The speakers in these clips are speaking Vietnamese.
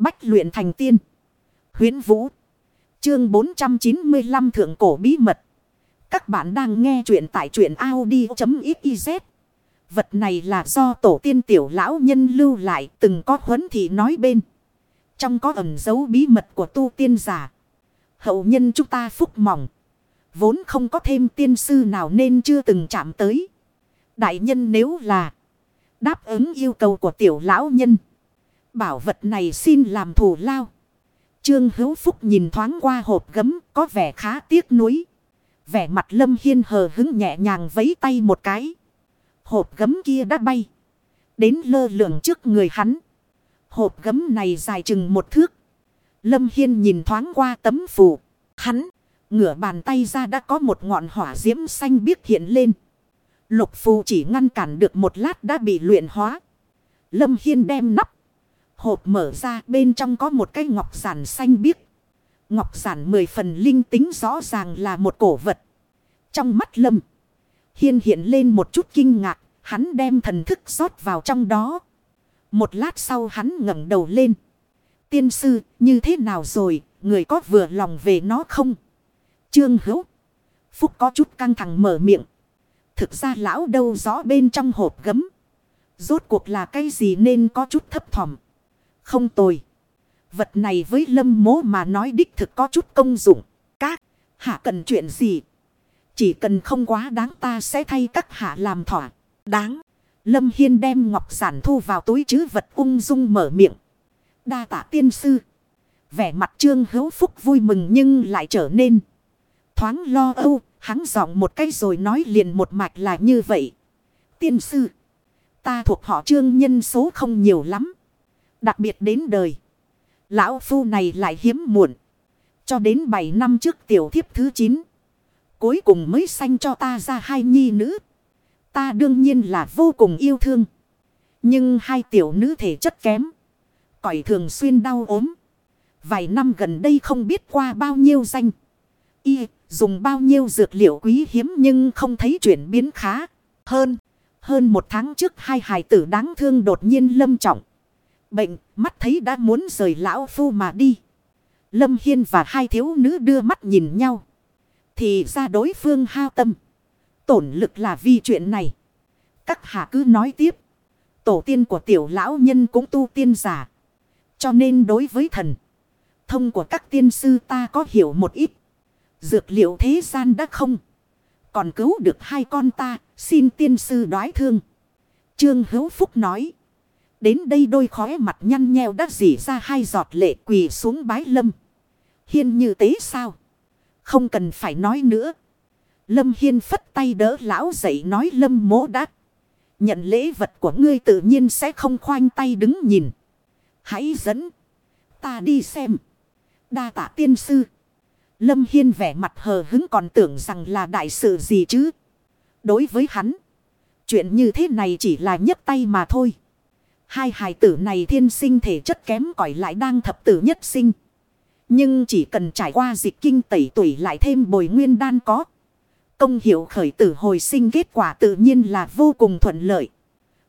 Bách luyện thành tiên. Huyến Vũ. Chương 495 Thượng Cổ Bí Mật. Các bạn đang nghe truyện tại truyện Audi.xyz. Vật này là do tổ tiên tiểu lão nhân lưu lại, từng có huấn thị nói bên. Trong có ẩn dấu bí mật của tu tiên giả. Hậu nhân chúng ta phúc mỏng. Vốn không có thêm tiên sư nào nên chưa từng chạm tới. Đại nhân nếu là đáp ứng yêu cầu của tiểu lão nhân. Bảo vật này xin làm thù lao. Trương Hữu Phúc nhìn thoáng qua hộp gấm có vẻ khá tiếc nuối. Vẻ mặt Lâm Hiên hờ hứng nhẹ nhàng vấy tay một cái. Hộp gấm kia đã bay. Đến lơ lửng trước người hắn. Hộp gấm này dài chừng một thước. Lâm Hiên nhìn thoáng qua tấm phù. Hắn, ngửa bàn tay ra đã có một ngọn hỏa diễm xanh biếc hiện lên. Lục phù chỉ ngăn cản được một lát đã bị luyện hóa. Lâm Hiên đem nắp. Hộp mở ra, bên trong có một cái ngọc giản xanh biếc. Ngọc giản mười phần linh tính rõ ràng là một cổ vật. Trong mắt Lâm. Hiên hiện lên một chút kinh ngạc. Hắn đem thần thức rót vào trong đó. Một lát sau hắn ngẩng đầu lên. Tiên sư, như thế nào rồi? Người có vừa lòng về nó không? Trương hữu. Phúc có chút căng thẳng mở miệng. Thực ra lão đâu rõ bên trong hộp gấm. Rốt cuộc là cái gì nên có chút thấp thỏm. Không tồi. Vật này với lâm mố mà nói đích thực có chút công dụng. Các hạ cần chuyện gì? Chỉ cần không quá đáng ta sẽ thay các hạ làm thỏa. Đáng. Lâm Hiên đem ngọc giản thu vào túi chứ vật ung dung mở miệng. Đa tạ tiên sư. Vẻ mặt trương hữu phúc vui mừng nhưng lại trở nên. Thoáng lo âu. Hắn giọng một cái rồi nói liền một mạch là như vậy. Tiên sư. Ta thuộc họ trương nhân số không nhiều lắm. Đặc biệt đến đời. Lão phu này lại hiếm muộn. Cho đến 7 năm trước tiểu thiếp thứ 9. Cuối cùng mới sanh cho ta ra hai nhi nữ. Ta đương nhiên là vô cùng yêu thương. Nhưng hai tiểu nữ thể chất kém. Cõi thường xuyên đau ốm. Vài năm gần đây không biết qua bao nhiêu danh. Y dùng bao nhiêu dược liệu quý hiếm nhưng không thấy chuyển biến khá hơn. Hơn một tháng trước hai hài tử đáng thương đột nhiên lâm trọng. Bệnh mắt thấy đã muốn rời lão phu mà đi. Lâm Hiên và hai thiếu nữ đưa mắt nhìn nhau. Thì ra đối phương hao tâm. Tổn lực là vì chuyện này. Các hạ cứ nói tiếp. Tổ tiên của tiểu lão nhân cũng tu tiên giả. Cho nên đối với thần. Thông của các tiên sư ta có hiểu một ít. Dược liệu thế gian đã không. Còn cứu được hai con ta. Xin tiên sư đoái thương. Trương Hữu Phúc nói. Đến đây đôi khóe mặt nhăn nheo đã dỉ ra hai giọt lệ quỳ xuống bái lâm. Hiên như tế sao? Không cần phải nói nữa. Lâm Hiên phất tay đỡ lão dậy nói Lâm mố đắc. Nhận lễ vật của ngươi tự nhiên sẽ không khoanh tay đứng nhìn. Hãy dẫn ta đi xem. Đa tạ tiên sư. Lâm Hiên vẻ mặt hờ hứng còn tưởng rằng là đại sự gì chứ. Đối với hắn. Chuyện như thế này chỉ là nhấc tay mà thôi. Hai hài tử này thiên sinh thể chất kém cỏi lại đang thập tử nhất sinh. Nhưng chỉ cần trải qua dịch kinh tẩy tuổi lại thêm bồi nguyên đan có. Công hiệu khởi tử hồi sinh kết quả tự nhiên là vô cùng thuận lợi.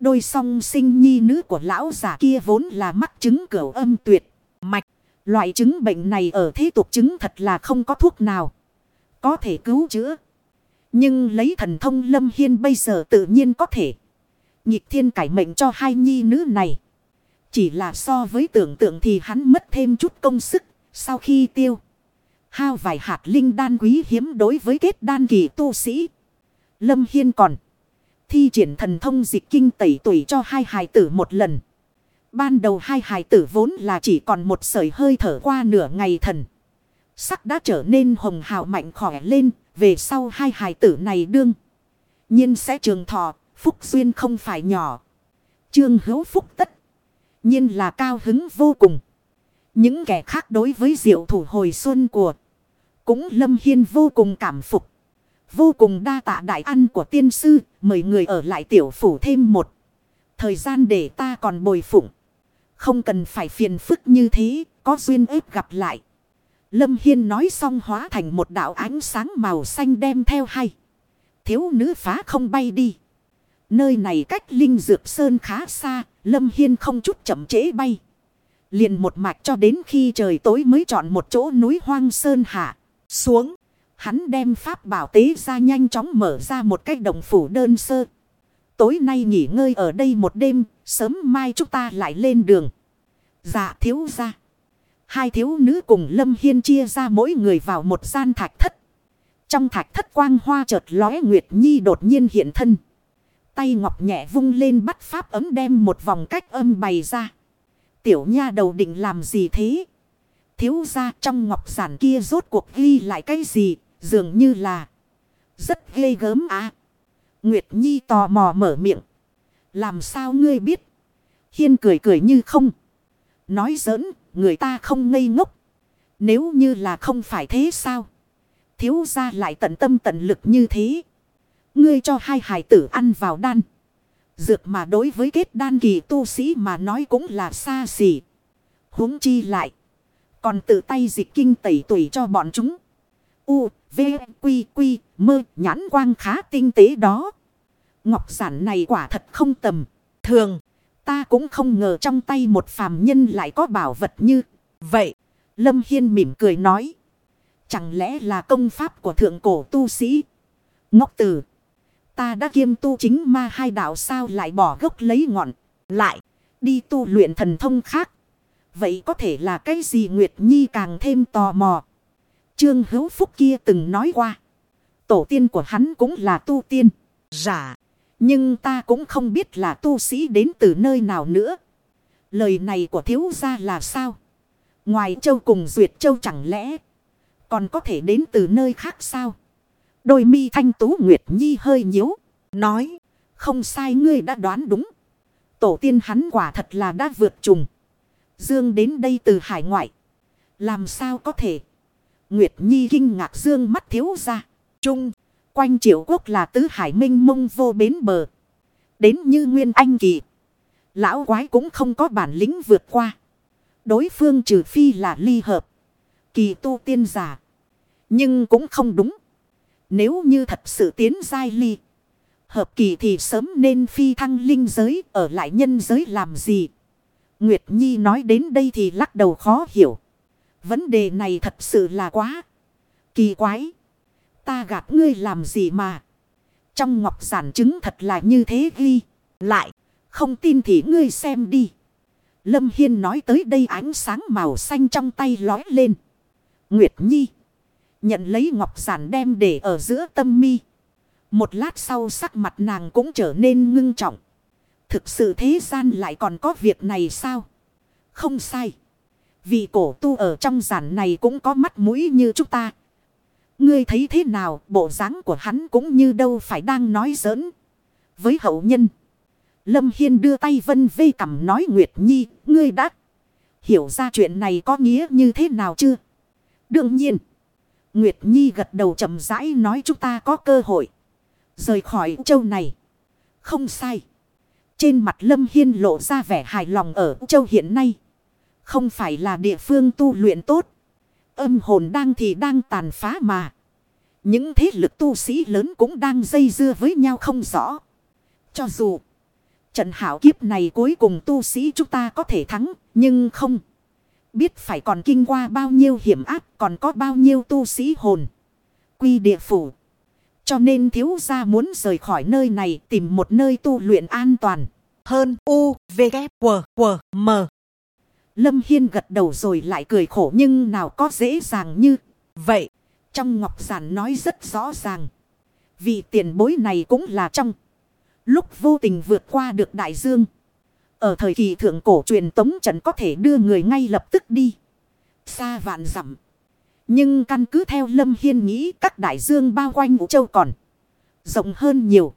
Đôi song sinh nhi nữ của lão già kia vốn là mắc chứng cửu âm tuyệt, mạch. Loại chứng bệnh này ở thế tục chứng thật là không có thuốc nào. Có thể cứu chữa. Nhưng lấy thần thông lâm hiên bây giờ tự nhiên có thể. Nhịp thiên cải mệnh cho hai nhi nữ này. Chỉ là so với tưởng tượng thì hắn mất thêm chút công sức. Sau khi tiêu. Hao vài hạt linh đan quý hiếm đối với kết đan kỳ tu sĩ. Lâm Hiên còn. Thi triển thần thông dịch kinh tẩy tuổi cho hai hài tử một lần. Ban đầu hai hài tử vốn là chỉ còn một sợi hơi thở qua nửa ngày thần. Sắc đã trở nên hồng hào mạnh khỏe lên. Về sau hai hài tử này đương. nhiên sẽ trường thọ Phúc duyên không phải nhỏ. Trương hữu phúc tất. nhiên là cao hứng vô cùng. Những kẻ khác đối với diệu thủ hồi xuân của. Cũng lâm hiên vô cùng cảm phục. Vô cùng đa tạ đại ăn của tiên sư. Mời người ở lại tiểu phủ thêm một. Thời gian để ta còn bồi phụng. Không cần phải phiền phức như thế. Có duyên ếp gặp lại. Lâm Hiên nói xong hóa thành một đạo ánh sáng màu xanh đem theo hay. Thiếu nữ phá không bay đi. Nơi này cách Linh Dược Sơn khá xa, Lâm Hiên không chút chậm chế bay. Liền một mạch cho đến khi trời tối mới chọn một chỗ núi hoang sơn hạ. Xuống. Hắn đem pháp bảo tế ra nhanh chóng mở ra một cái đồng phủ đơn sơ. Tối nay nghỉ ngơi ở đây một đêm. Sớm mai chúng ta lại lên đường. Dạ thiếu ra. Hai thiếu nữ cùng Lâm Hiên chia ra mỗi người vào một gian thạch thất. Trong thạch thất quang hoa chợt lóe Nguyệt Nhi đột nhiên hiện thân. Tay ngọc nhẹ vung lên bắt pháp ấm đem một vòng cách âm bày ra. Tiểu nha đầu định làm gì thế? Thiếu ra trong ngọc giản kia rốt cuộc ghi lại cái gì? Dường như là rất ghê gớm à. Nguyệt Nhi tò mò mở miệng. Làm sao ngươi biết? Hiên cười cười như không. Nói giỡn, người ta không ngây ngốc. Nếu như là không phải thế sao? Thiếu ra lại tận tâm tận lực như thế. Ngươi cho hai hải tử ăn vào đan. Dược mà đối với kết đan kỳ tu sĩ mà nói cũng là xa xỉ. huống chi lại. Còn tự tay dịch kinh tẩy tuổi cho bọn chúng. U, V, Quy, Quy, mơ, nhãn quang khá tinh tế đó. Ngọc giản này quả thật không tầm. Thường, ta cũng không ngờ trong tay một phàm nhân lại có bảo vật như vậy. Lâm Hiên mỉm cười nói. Chẳng lẽ là công pháp của thượng cổ tu sĩ? Ngọc tử. Ta đã kiêm tu chính ma hai đạo sao lại bỏ gốc lấy ngọn. Lại. Đi tu luyện thần thông khác. Vậy có thể là cái gì Nguyệt Nhi càng thêm tò mò. Trương Hữu Phúc kia từng nói qua. Tổ tiên của hắn cũng là tu tiên. Giả. Nhưng ta cũng không biết là tu sĩ đến từ nơi nào nữa. Lời này của thiếu gia là sao? Ngoài châu cùng duyệt châu chẳng lẽ. Còn có thể đến từ nơi khác sao? Đôi mi thanh tú Nguyệt Nhi hơi nhíu. Nói. Không sai ngươi đã đoán đúng. Tổ tiên hắn quả thật là đã vượt trùng. Dương đến đây từ hải ngoại. Làm sao có thể? Nguyệt Nhi kinh ngạc dương mắt thiếu ra. Trung. Quanh triệu quốc là tứ hải minh mông vô bến bờ. Đến như Nguyên Anh Kỳ. Lão quái cũng không có bản lĩnh vượt qua. Đối phương trừ phi là ly hợp. Kỳ tu tiên giả. Nhưng cũng không đúng. Nếu như thật sự tiến giai ly. Hợp kỳ thì sớm nên phi thăng linh giới, ở lại nhân giới làm gì. Nguyệt Nhi nói đến đây thì lắc đầu khó hiểu. Vấn đề này thật sự là quá kỳ quái. Ta gạt ngươi làm gì mà. Trong ngọc giản chứng thật là như thế ghi. Lại. Không tin thì ngươi xem đi. Lâm Hiên nói tới đây ánh sáng màu xanh trong tay lói lên. Nguyệt Nhi. Nhận lấy ngọc giản đem để ở giữa tâm mi. Một lát sau sắc mặt nàng cũng trở nên ngưng trọng. Thực sự thế gian lại còn có việc này sao? Không sai. Vì cổ tu ở trong giản này cũng có mắt mũi như chúng ta. Ngươi thấy thế nào bộ dáng của hắn cũng như đâu phải đang nói giỡn. Với hậu nhân. Lâm Hiên đưa tay vân vê cầm nói Nguyệt Nhi. Ngươi đã hiểu ra chuyện này có nghĩa như thế nào chưa? Đương nhiên. Nguyệt Nhi gật đầu chậm rãi nói chúng ta có cơ hội. Rời khỏi châu này. Không sai. Trên mặt Lâm Hiên lộ ra vẻ hài lòng ở châu hiện nay. Không phải là địa phương tu luyện tốt. Âm hồn đang thì đang tàn phá mà. Những thế lực tu sĩ lớn cũng đang dây dưa với nhau không rõ. Cho dù trận hảo kiếp này cuối cùng tu sĩ chúng ta có thể thắng, nhưng không. Biết phải còn kinh qua bao nhiêu hiểm áp, còn có bao nhiêu tu sĩ hồn. Quy địa phủ. Cho nên thiếu gia muốn rời khỏi nơi này tìm một nơi tu luyện an toàn. Hơn U, V, K, W, W, M. Lâm Hiên gật đầu rồi lại cười khổ nhưng nào có dễ dàng như vậy. Trong ngọc giản nói rất rõ ràng. Vì tiền bối này cũng là trong. Lúc vô tình vượt qua được đại dương. Ở thời kỳ thượng cổ truyền tống trận có thể đưa người ngay lập tức đi. Xa vạn dặm Nhưng căn cứ theo Lâm Hiên nghĩ, các đại dương bao quanh Vũ Châu còn rộng hơn nhiều.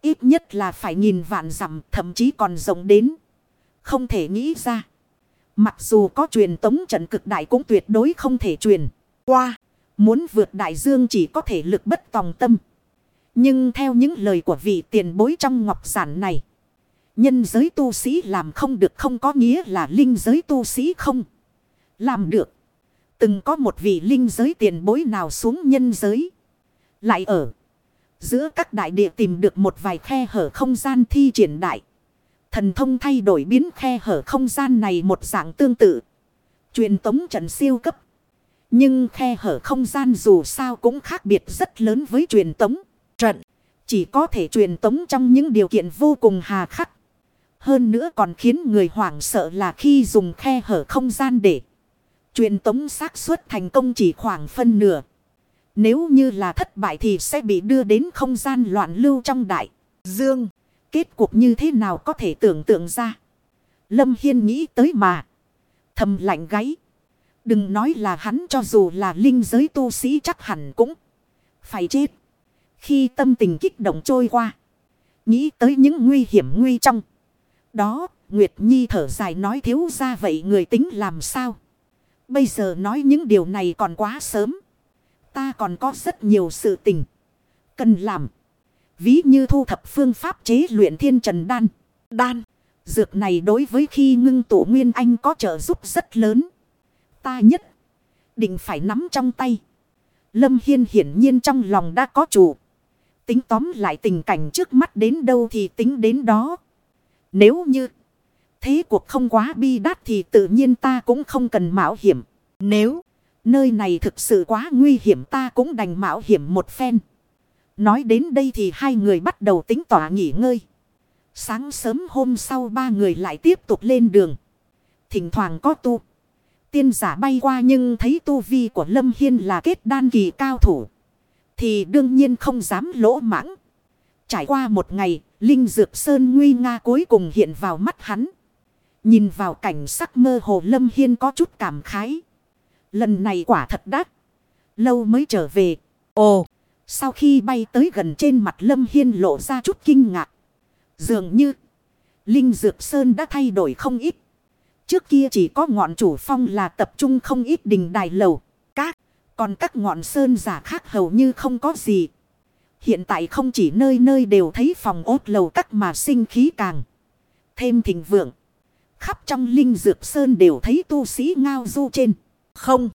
Ít nhất là phải nghìn vạn dặm, thậm chí còn rộng đến. Không thể nghĩ ra. Mặc dù có truyền tống trận cực đại cũng tuyệt đối không thể truyền qua. Muốn vượt đại dương chỉ có thể lực bất tòng tâm. Nhưng theo những lời của vị tiền bối trong ngọc giản này. Nhân giới tu sĩ làm không được không có nghĩa là linh giới tu sĩ không. Làm được. Từng có một vị linh giới tiền bối nào xuống nhân giới. Lại ở. Giữa các đại địa tìm được một vài khe hở không gian thi triển đại. Thần thông thay đổi biến khe hở không gian này một dạng tương tự. Truyền tống trận siêu cấp. Nhưng khe hở không gian dù sao cũng khác biệt rất lớn với truyền tống trận. Chỉ có thể truyền tống trong những điều kiện vô cùng hà khắc. Hơn nữa còn khiến người hoảng sợ là khi dùng khe hở không gian để truyền tống xác suất thành công chỉ khoảng phân nửa. Nếu như là thất bại thì sẽ bị đưa đến không gian loạn lưu trong đại dương. Kết cục như thế nào có thể tưởng tượng ra. Lâm Hiên nghĩ tới mà. Thầm lạnh gáy. Đừng nói là hắn cho dù là linh giới tu sĩ chắc hẳn cũng phải chết. Khi tâm tình kích động trôi qua. Nghĩ tới những nguy hiểm nguy trong. Đó, Nguyệt Nhi thở dài nói thiếu ra vậy người tính làm sao? Bây giờ nói những điều này còn quá sớm. Ta còn có rất nhiều sự tình. Cần làm. Ví như thu thập phương pháp chế luyện thiên trần đan. Đan. Dược này đối với khi ngưng tụ nguyên anh có trợ giúp rất lớn. Ta nhất. Định phải nắm trong tay. Lâm Hiên hiển nhiên trong lòng đã có chủ. Tính tóm lại tình cảnh trước mắt đến đâu thì tính đến đó. Nếu như thế cuộc không quá bi đát thì tự nhiên ta cũng không cần mạo hiểm. Nếu nơi này thực sự quá nguy hiểm ta cũng đành mạo hiểm một phen. Nói đến đây thì hai người bắt đầu tính tỏa nghỉ ngơi. Sáng sớm hôm sau ba người lại tiếp tục lên đường. Thỉnh thoảng có tu. Tiên giả bay qua nhưng thấy tu vi của Lâm Hiên là kết đan kỳ cao thủ. Thì đương nhiên không dám lỗ mãng. Trải qua một ngày, Linh Dược Sơn nguy nga cuối cùng hiện vào mắt hắn. Nhìn vào cảnh sắc mơ hồ Lâm Hiên có chút cảm khái. Lần này quả thật đắt. Lâu mới trở về. Ồ, sau khi bay tới gần trên mặt Lâm Hiên lộ ra chút kinh ngạc. Dường như, Linh Dược Sơn đã thay đổi không ít. Trước kia chỉ có ngọn chủ phong là tập trung không ít đình đài lầu. Các, còn các ngọn sơn giả khác hầu như không có gì. Hiện tại không chỉ nơi nơi đều thấy phòng ốt lầu các mà sinh khí càng. Thêm thịnh vượng. Khắp trong linh dược sơn đều thấy tu sĩ ngao du trên. Không.